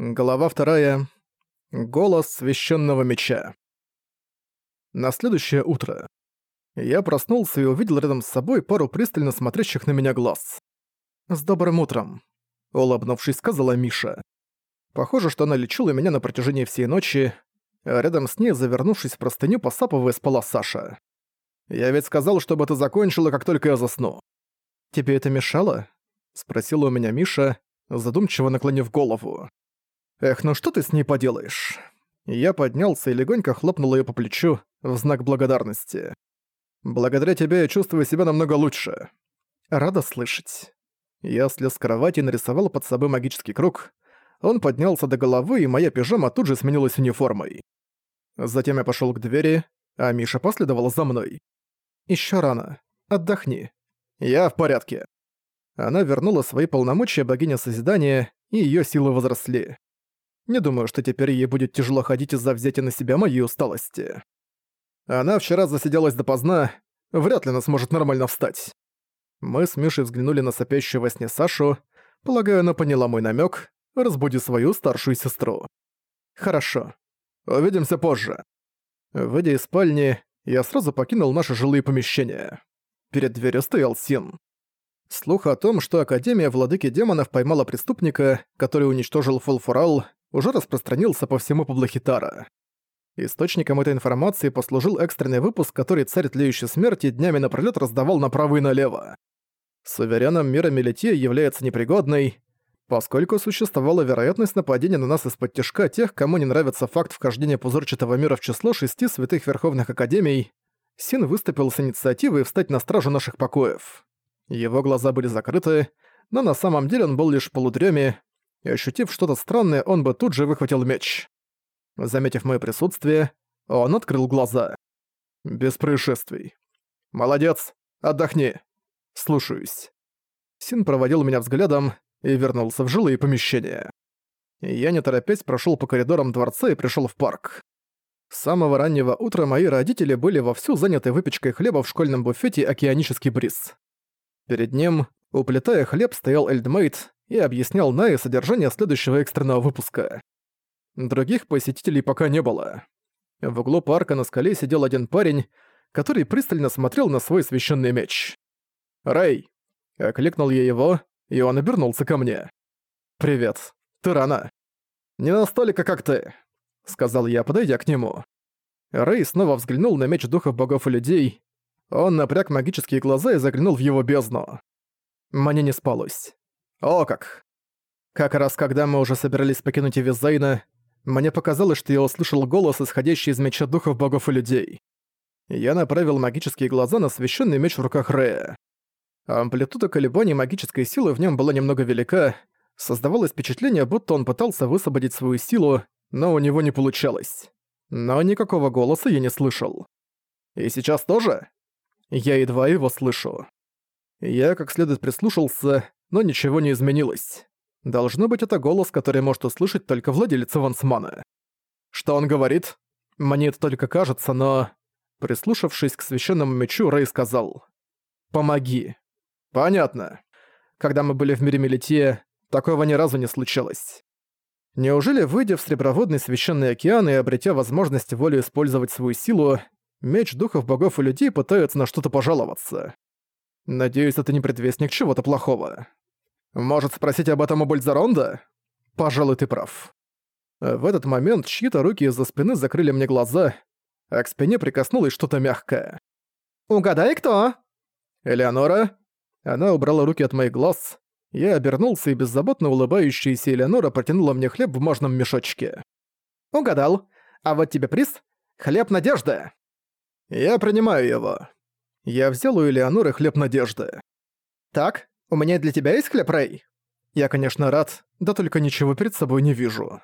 Глава вторая. Голос священного меча. На следующее утро я проснулся и увидел рядом с собой пару пристально смотрящих на меня глаз. «С добрым утром», — улыбнувшись, сказала Миша. Похоже, что она лечила меня на протяжении всей ночи, а рядом с ней, завернувшись в простыню, посапывая, спала Саша. «Я ведь сказал, чтобы ты закончила, как только я засну». «Тебе это мешало?» — спросила у меня Миша, задумчиво наклонив голову. «Эх, ну что ты с ней поделаешь?» Я поднялся и легонько хлопнул её по плечу в знак благодарности. «Благодаря тебе я чувствую себя намного лучше». «Рада слышать». Я слез с кровати и нарисовал под собой магический круг. Он поднялся до головы, и моя пижама тут же сменилась униформой. Затем я пошёл к двери, а Миша последовала за мной. «Ещё рано. Отдохни». «Я в порядке». Она вернула свои полномочия богине Созидания, и её силы возросли. Не думаю, что теперь ей будет тяжело ходить из-за взятия на себя моей усталости. Она вчера засиделась допоздна, вряд ли она сможет нормально встать. Мы с Мишей взглянули на сопящую во сне Сашу. Полагаю, она поняла мой намек. Разбуди свою старшую сестру. Хорошо. Увидимся позже. Выйдя из спальни, я сразу покинул наши жилые помещения. Перед дверью стоял Син. Слух о том, что Академия Владыки Демонов поймала преступника, который уничтожил Фолфурал, уже распространился по всему Паблохитара. Источником этой информации послужил экстренный выпуск, который царь Тлеющей Смерти днями напролёт раздавал направо и налево. Сувереном мира Мелития является непригодной, поскольку существовала вероятность нападения на нас из-под тяжка тех, кому не нравится факт вхождения пузырчатого мира в число шести святых верховных академий, Син выступил с инициативой встать на стражу наших покоев. Его глаза были закрыты, но на самом деле он был лишь в полудреме, и ощутив что-то странное, он бы тут же выхватил меч. Заметив моё присутствие, он открыл глаза. Без происшествий. «Молодец! Отдохни!» «Слушаюсь». Син проводил меня взглядом и вернулся в жилые помещения. Я не торопясь прошёл по коридорам дворца и пришёл в парк. С самого раннего утра мои родители были вовсю заняты выпечкой хлеба в школьном буфете «Океанический бриз». Перед ним, уплетая хлеб, стоял Эльдмейт, и объяснял Найе содержание следующего экстренного выпуска. Других посетителей пока не было. В углу парка на скале сидел один парень, который пристально смотрел на свой священный меч. «Рэй!» — окликнул я его, и он обернулся ко мне. «Привет. Ты рано». «Не настолько, как ты», — сказал я, подойдя к нему. Рэй снова взглянул на меч духов богов и людей. Он напряг магические глаза и заглянул в его бездну. Мне не спалось. О как! Как раз когда мы уже собирались покинуть Эвизейна, мне показалось, что я услышал голос, исходящий из меча духов богов и людей. Я направил магические глаза на священный меч в руках Рея. Амплитуда колебаний магической силы в нем была немного велика, создавалось впечатление, будто он пытался высвободить свою силу, но у него не получалось. Но никакого голоса я не слышал. И сейчас тоже? Я едва его слышу. Я как следует прислушался, но ничего не изменилось. Должно быть, это голос, который может услышать только владелец Вансмана. Что он говорит? Мне это только кажется, но... Прислушавшись к священному мечу, Рэй сказал. «Помоги». «Понятно. Когда мы были в мире Мелития, такого ни разу не случалось. Неужели, выйдя в Среброводный Священный Океан и обретя возможность волю использовать свою силу, меч духов богов и людей пытается на что-то пожаловаться? Надеюсь, это не предвестник чего-то плохого. Может спросить об этом у Бульзаронда? Пожалуй, ты прав. В этот момент чьи-то руки из-за спины закрыли мне глаза, а к спине прикоснулось что-то мягкое. «Угадай, кто?» «Элеонора?» Она убрала руки от моих глаз. Я обернулся, и беззаботно улыбающаяся Элеонора протянула мне хлеб в бумажном мешочке. «Угадал. А вот тебе приз. Хлеб надежды». «Я принимаю его». Я взял у Элеоноры хлеб надежды. «Так, у меня для тебя есть хлеб, Рэй?» Я, конечно, рад, да только ничего перед собой не вижу.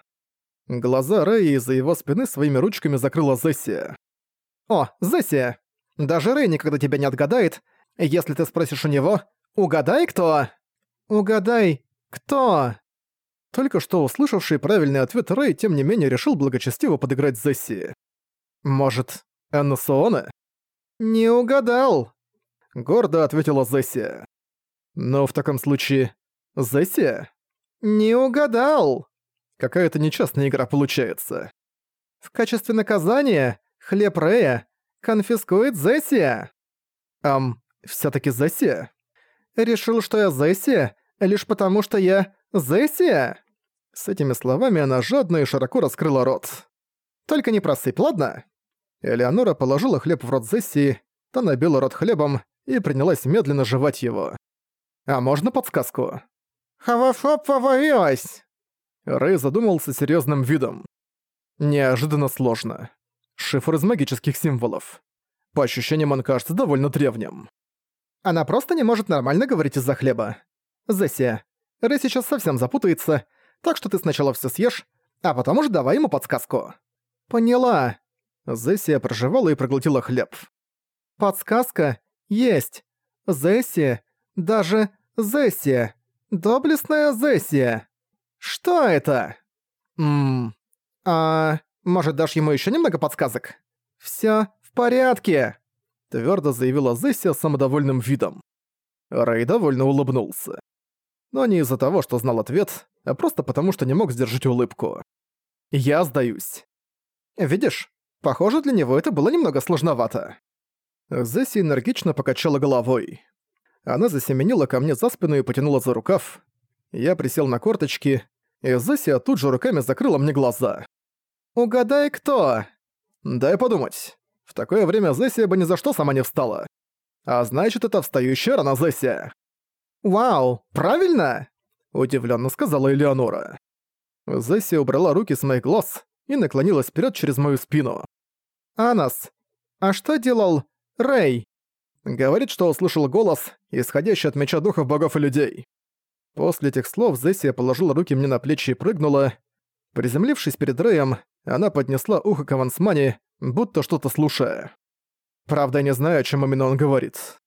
Глаза Рэя из-за его спины своими ручками закрыла Зессия. «О, Зессия! Даже Рэй никогда тебя не отгадает. Если ты спросишь у него, угадай, кто?» «Угадай, кто?» Только что услышавший правильный ответ Рэй, тем не менее, решил благочестиво подыграть Зессии. «Может, Анна Суона?» «Не угадал!» — гордо ответила Зессия. «Но в таком случае... Зессия?» «Не угадал!» Какая-то нечестная игра получается. В качестве наказания хлеб Рея конфискует Зессия. Ам, всё-таки Зессия? Решил, что я Зессия, лишь потому что я Зессия? С этими словами она жадно и широко раскрыла рот. «Только не просыпь, ладно?» Элеонора положила хлеб в рот Зессии, та набила рот хлебом и принялась медленно жевать его. «А можно подсказку?» «Хавафоп поварилась!» Рэй задумался серьезным видом. Неожиданно сложно. Шифр из магических символов. По ощущениям он кажется довольно древним. Она просто не может нормально говорить из-за хлеба. Зессия, Рэй сейчас совсем запутается, так что ты сначала все съешь, а потом уже давай ему подсказку. Поняла. Зессия прожевала и проглотила хлеб. Подсказка есть. Зессия, даже Зессия. Доблестная Зессия. Что это? Ммм... А... Может, дашь ему еще немного подсказок? Все в порядке!» Твердо заявила Зессия самодовольным видом. Рэй довольно улыбнулся. Но не из-за того, что знал ответ, а просто потому, что не мог сдержать улыбку. «Я сдаюсь». «Видишь, похоже, для него это было немного сложновато». Зесси энергично покачала головой. Она засеменила ко мне за спину и потянула за рукав. Я присел на корточки, и Зессия тут же руками закрыла мне глаза. «Угадай, кто?» «Дай подумать. В такое время Зессия бы ни за что сама не встала. А значит, это встающая рано Зессия». «Вау, правильно?» – удивленно сказала Элеонора. Зессия убрала руки с моих глаз и наклонилась вперед через мою спину. «Анас, а что делал Рэй?» Говорит, что услышал голос, исходящий от меча духов богов и людей. После этих слов Зессия положила руки мне на плечи и прыгнула. Приземлившись перед Рэем, она поднесла ухо к авансмане, будто что-то слушая. Правда, я не знаю, о чем именно он говорит.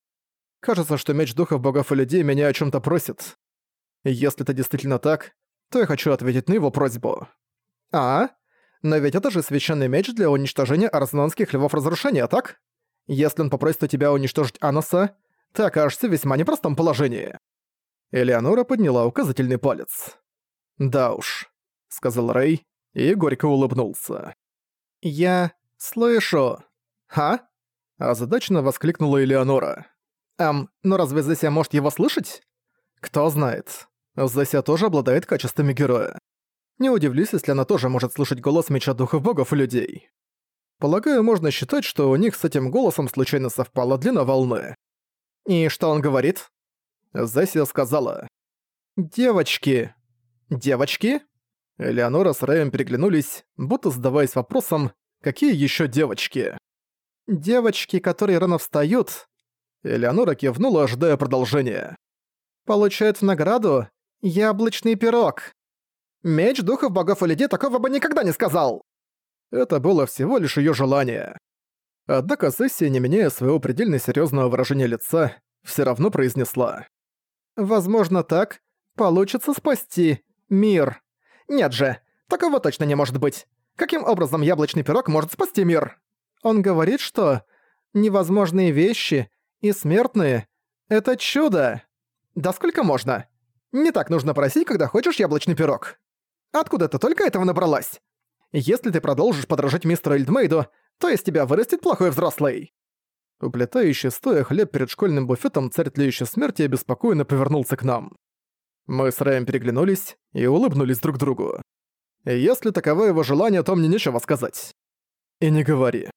Кажется, что меч духов богов и людей меня о чем то просит. Если это действительно так, то я хочу ответить на его просьбу. А? Но ведь это же священный меч для уничтожения арзнанских львов разрушения, так? Если он попросит у тебя уничтожить Анаса, ты окажешься в весьма непростом положении. Элеонора подняла указательный палец. «Да уж», — сказал Рэй и горько улыбнулся. «Я слышу». «Ха?» — озадаченно воскликнула Элеонора. «Эм, но разве Зеся может его слышать?» «Кто знает. Зеся тоже обладает качествами героя. Не удивлюсь, если она тоже может слышать голос меча духов богов и людей. Полагаю, можно считать, что у них с этим голосом случайно совпала длина волны. И что он говорит? Зессия сказала. «Девочки». «Девочки?» Элеонора с Рэем переглянулись, будто задаваясь вопросом, какие еще девочки? «Девочки, которые рано встают». Элеонора кивнула, ожидая продолжения. «Получают награду яблочный пирог». «Меч духов богов и людей такого бы никогда не сказал!» Это было всего лишь её желание. Однако сессия, не меняя своего предельно серьёзного выражения лица, всё равно произнесла. «Возможно, так получится спасти мир». «Нет же, такого точно не может быть. Каким образом яблочный пирог может спасти мир?» Он говорит, что невозможные вещи и смертные — это чудо. Да сколько можно? Не так нужно просить, когда хочешь яблочный пирог. Откуда ты только этого набралась? Если ты продолжишь подражать мистеру Эльдмейду, то из тебя вырастет плохой взрослый». Уплетающий стоя хлеб перед школьным буфетом царь тлеющей смерти обеспокоенно повернулся к нам. Мы с Рэем переглянулись и улыбнулись друг другу. Если таково его желание, то мне нечего сказать. И не говори.